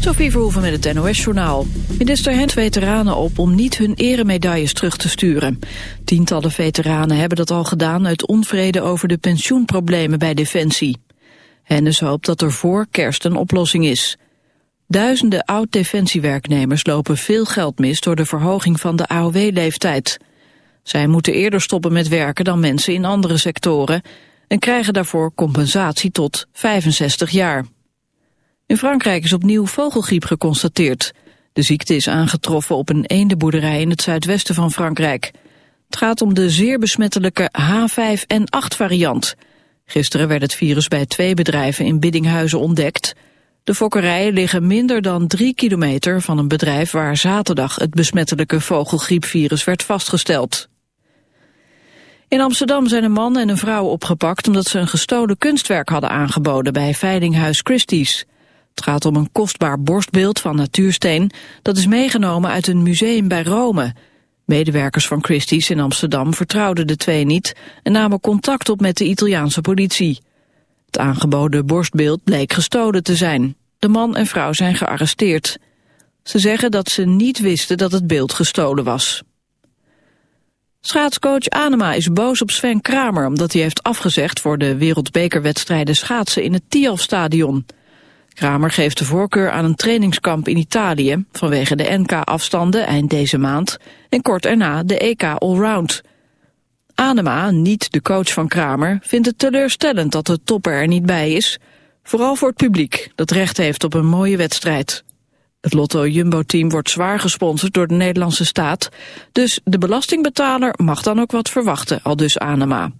Sophie Verhoeven met het NOS-journaal. Minister Hent veteranen op om niet hun eremedailles terug te sturen. Tientallen veteranen hebben dat al gedaan uit onvrede over de pensioenproblemen bij Defensie. Hennis hoopt dat er voor kerst een oplossing is. Duizenden oud-defensiewerknemers lopen veel geld mis door de verhoging van de AOW-leeftijd. Zij moeten eerder stoppen met werken dan mensen in andere sectoren en krijgen daarvoor compensatie tot 65 jaar. In Frankrijk is opnieuw vogelgriep geconstateerd. De ziekte is aangetroffen op een eendenboerderij in het zuidwesten van Frankrijk. Het gaat om de zeer besmettelijke H5N8 variant. Gisteren werd het virus bij twee bedrijven in Biddinghuizen ontdekt. De fokkerijen liggen minder dan drie kilometer van een bedrijf waar zaterdag het besmettelijke vogelgriepvirus werd vastgesteld. In Amsterdam zijn een man en een vrouw opgepakt omdat ze een gestolen kunstwerk hadden aangeboden bij Veilinghuis Christie's. Het gaat om een kostbaar borstbeeld van natuursteen dat is meegenomen uit een museum bij Rome. Medewerkers van Christie's in Amsterdam vertrouwden de twee niet en namen contact op met de Italiaanse politie. Het aangeboden borstbeeld bleek gestolen te zijn. De man en vrouw zijn gearresteerd. Ze zeggen dat ze niet wisten dat het beeld gestolen was. Schaatscoach Anema is boos op Sven Kramer omdat hij heeft afgezegd voor de wereldbekerwedstrijden schaatsen in het Tialf-stadion. Kramer geeft de voorkeur aan een trainingskamp in Italië vanwege de NK-afstanden eind deze maand en kort erna de EK Allround. Anema, niet de coach van Kramer, vindt het teleurstellend dat de topper er niet bij is, vooral voor het publiek dat recht heeft op een mooie wedstrijd. Het Lotto Jumbo-team wordt zwaar gesponsord door de Nederlandse staat, dus de belastingbetaler mag dan ook wat verwachten, al dus Anema.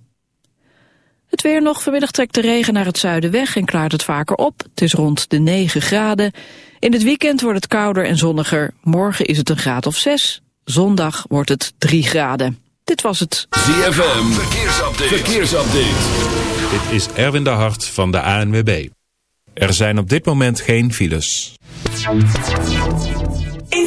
Het weer nog. Vanmiddag trekt de regen naar het zuiden weg en klaart het vaker op. Het is rond de 9 graden. In het weekend wordt het kouder en zonniger. Morgen is het een graad of 6. Zondag wordt het 3 graden. Dit was het. ZFM. Verkeersupdate. Verkeersupdate. Dit is Erwin de Hart van de ANWB. Er zijn op dit moment geen files. In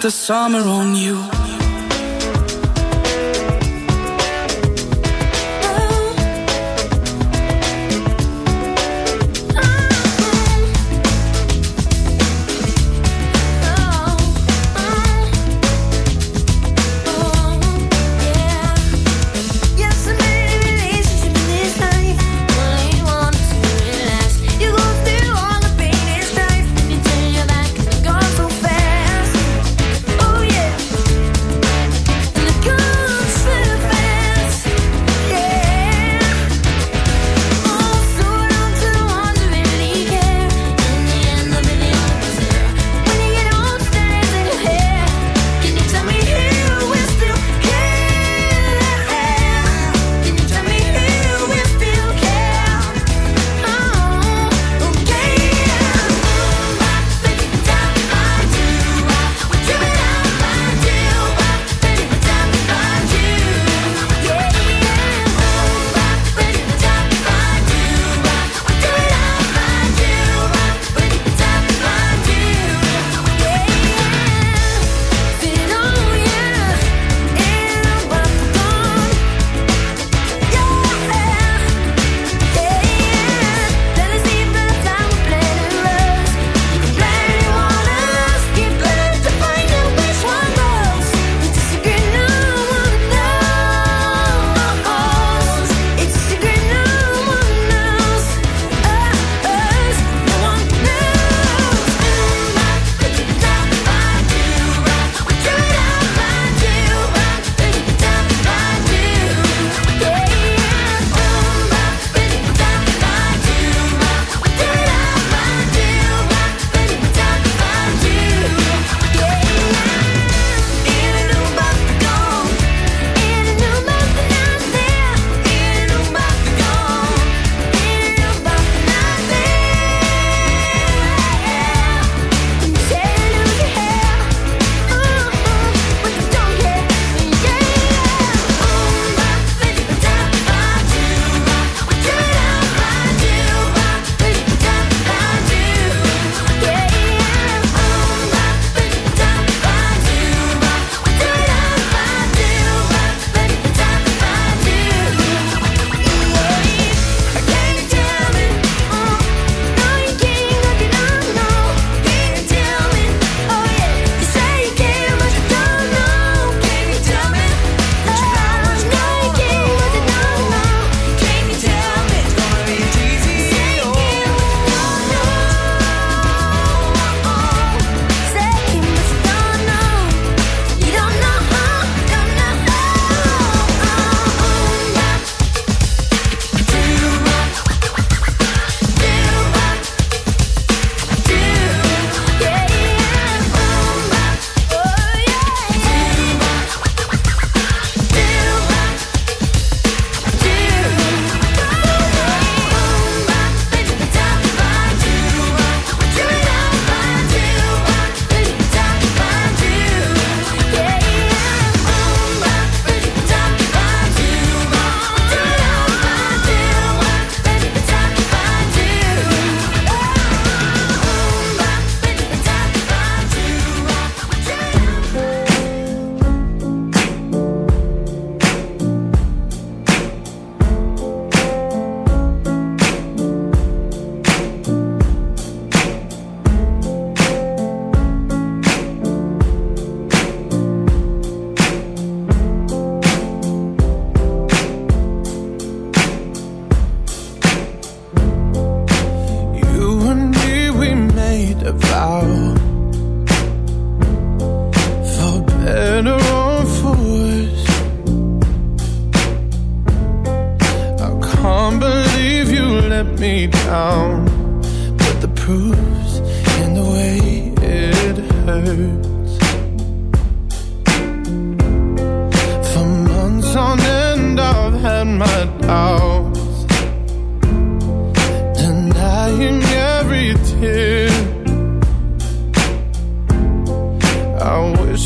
The summer on you.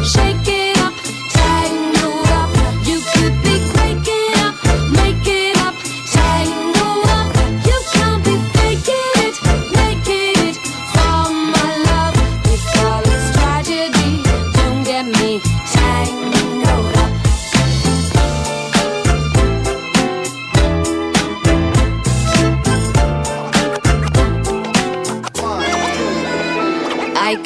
up,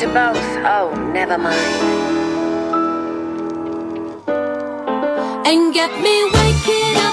to both, oh, never mind. And get me waking up,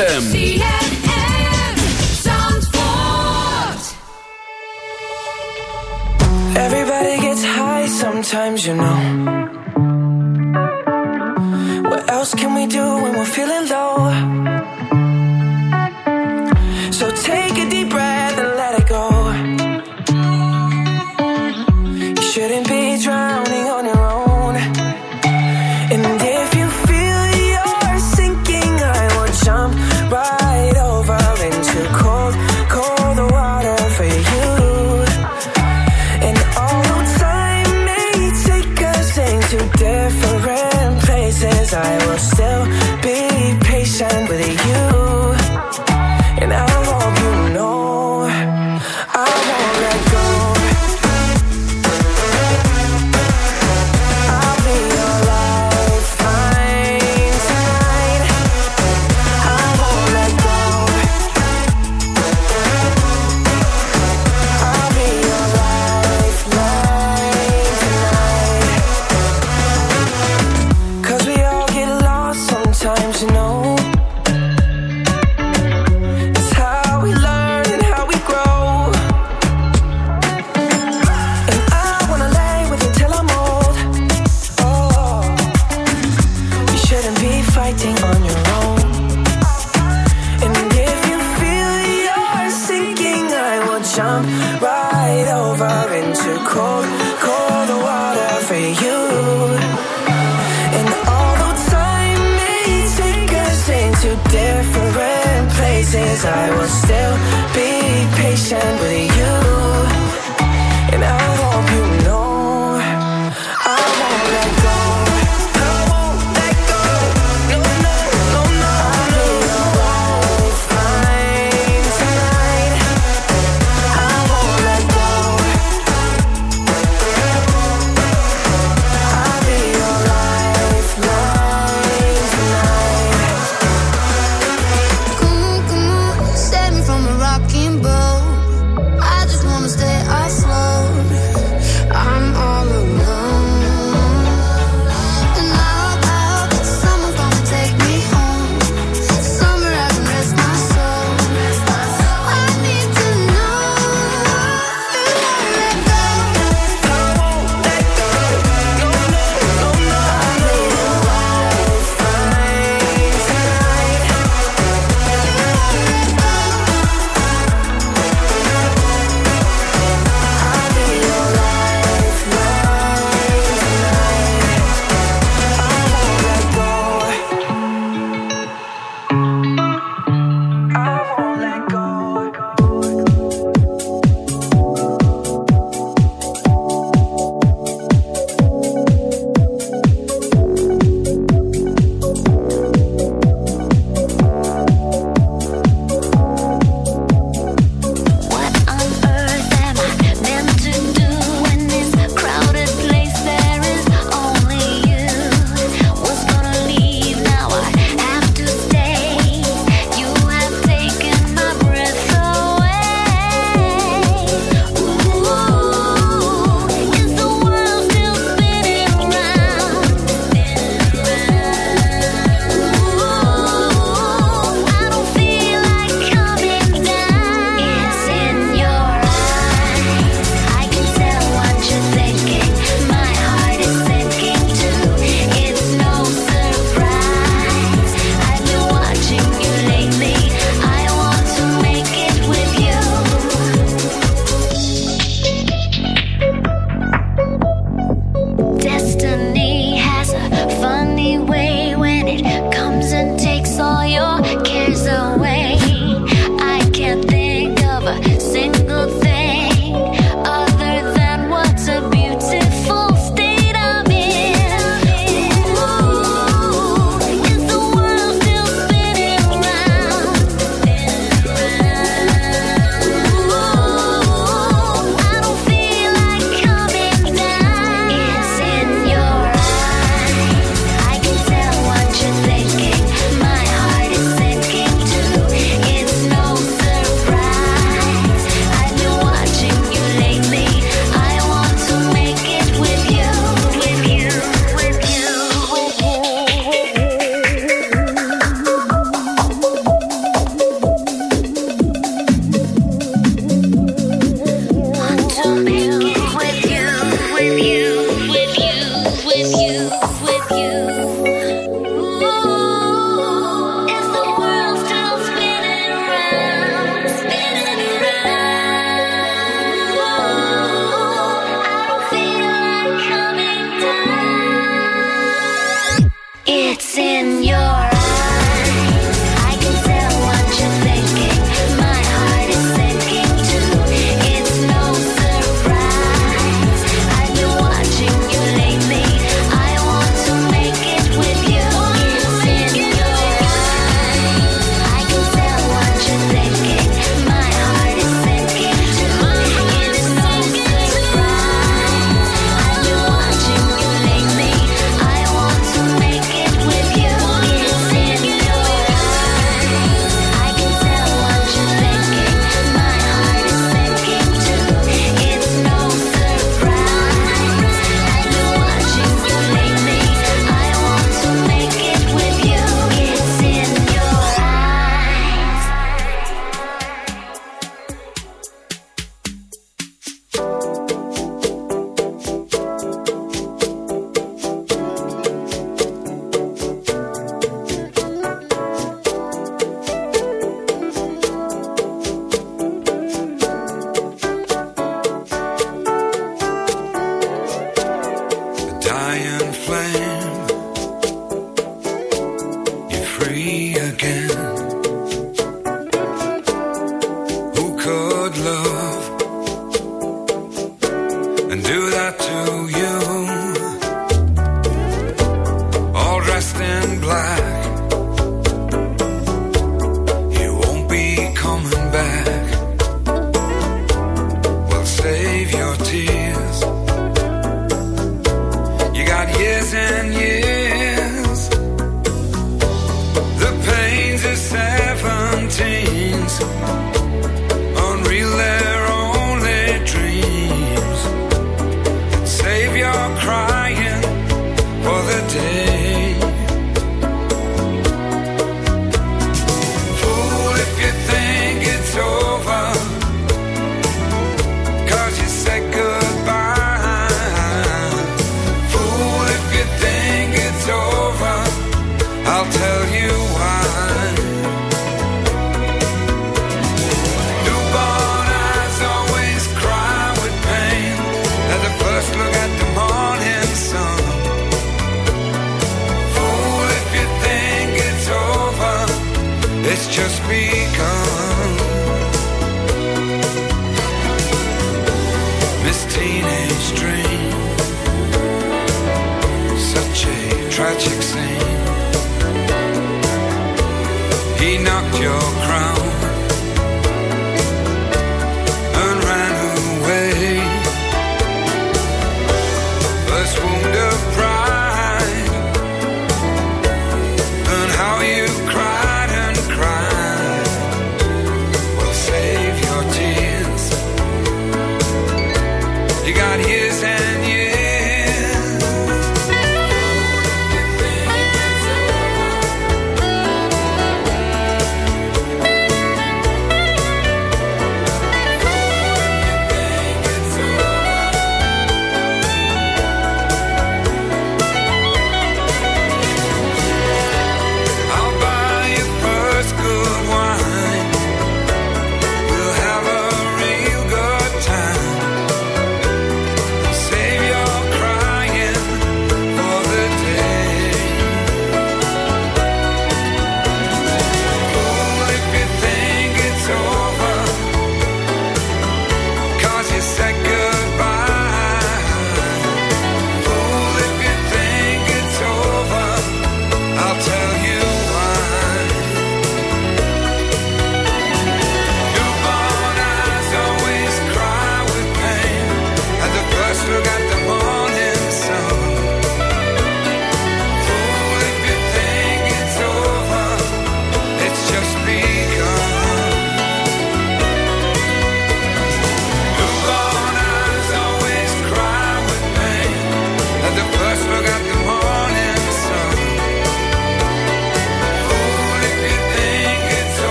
ZFM.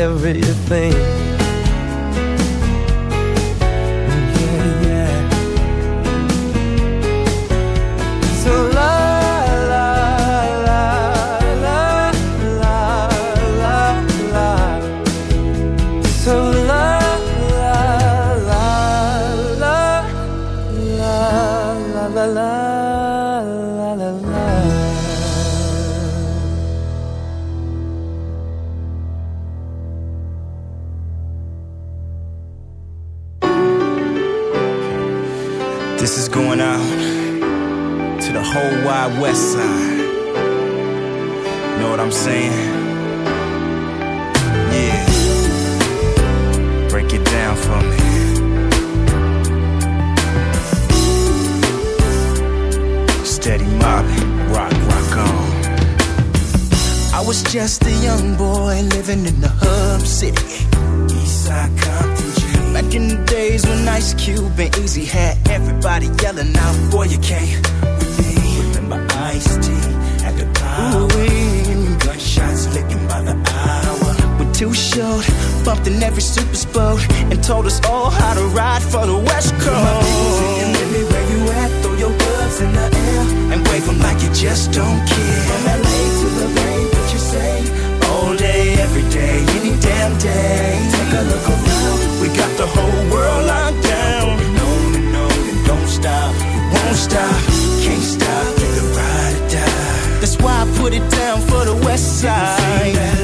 Everything. Saying? Yeah. Break it down for me. Steady mobbing, rock, rock on. I was just a young boy living in the hub city. Eastside Compton. Back in the days when Ice Cube and Eazy had everybody yelling out, boy, you can't with me. Remember Ice too short, bumped in every super boat, and told us all how to ride for the West Coast. My people singing, let me where you at, throw your gloves in the air, and wave 'em like you just don't care. From LA to the Bay, what you say? All day, every day, any damn day. Take a look around, we got the whole world locked down. On and on and don't stop, won't stop, can't stop, either ride or die. That's why I put it down for the West Side.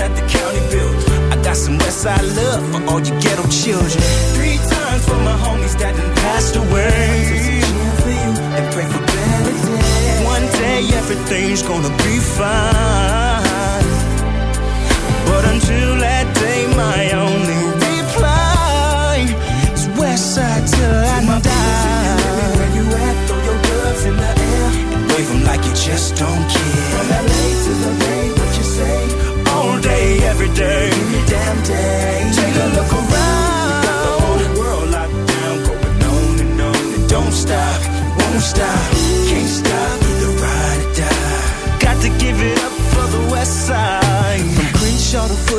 at the county build. I got some Westside love for all you ghetto children. Three times for my homies that done passed away. For you and pray for better days. One day everything's gonna be fine. But until that day, my only reply is Westside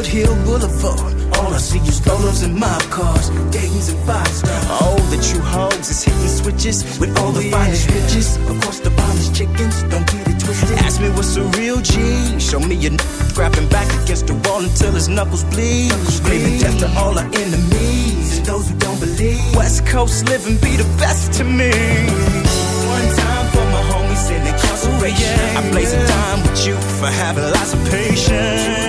Foothill Boulevard. All I see is Rollers and mob cars, Dayton's and five stars. Oh, the true hoes is hitting switches with all the oh, finest riches. Of course, the finest chickens, don't get it twisted. Ask me what's a real G. Show me a n- grabbing back against the wall until his knuckles bleed. Screaming death to all our enemies and those who don't believe. West Coast living be the best to me. One time for my homies in incarceration. I blaze a dime with you for having lots of patience.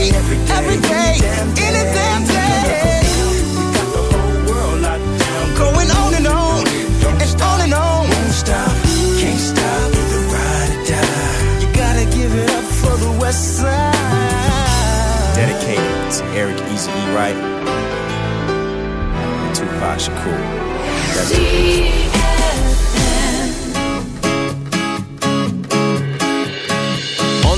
All day, every day, every day, any damn day. We got the whole world locked down, going on and on, and on and on. Won't stop, can't stop, either ride or die. You gotta give it up for the West Side. Dedicated to Eric Easy E. Wright and Tupac Shakur. That's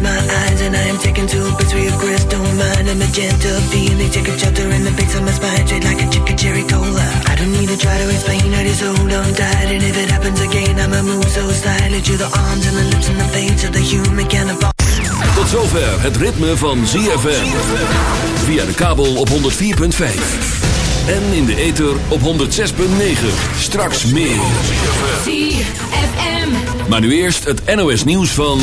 close my eyes and I am taken to a where your crystal mind a magenta feeling. Take a chapter in the base of my spine, straight like a chicken cherry cola. I don't need to try to explain, I just hold on tight. And if it happens again, I'ma move so slightly to the arms and the lips and the face of the human kind of. Tot zover het ritme van ZFM. Via de kabel op 104.5. En in de ether op 106.9. Straks meer. ZFM. Maar nu eerst het NOS nieuws van...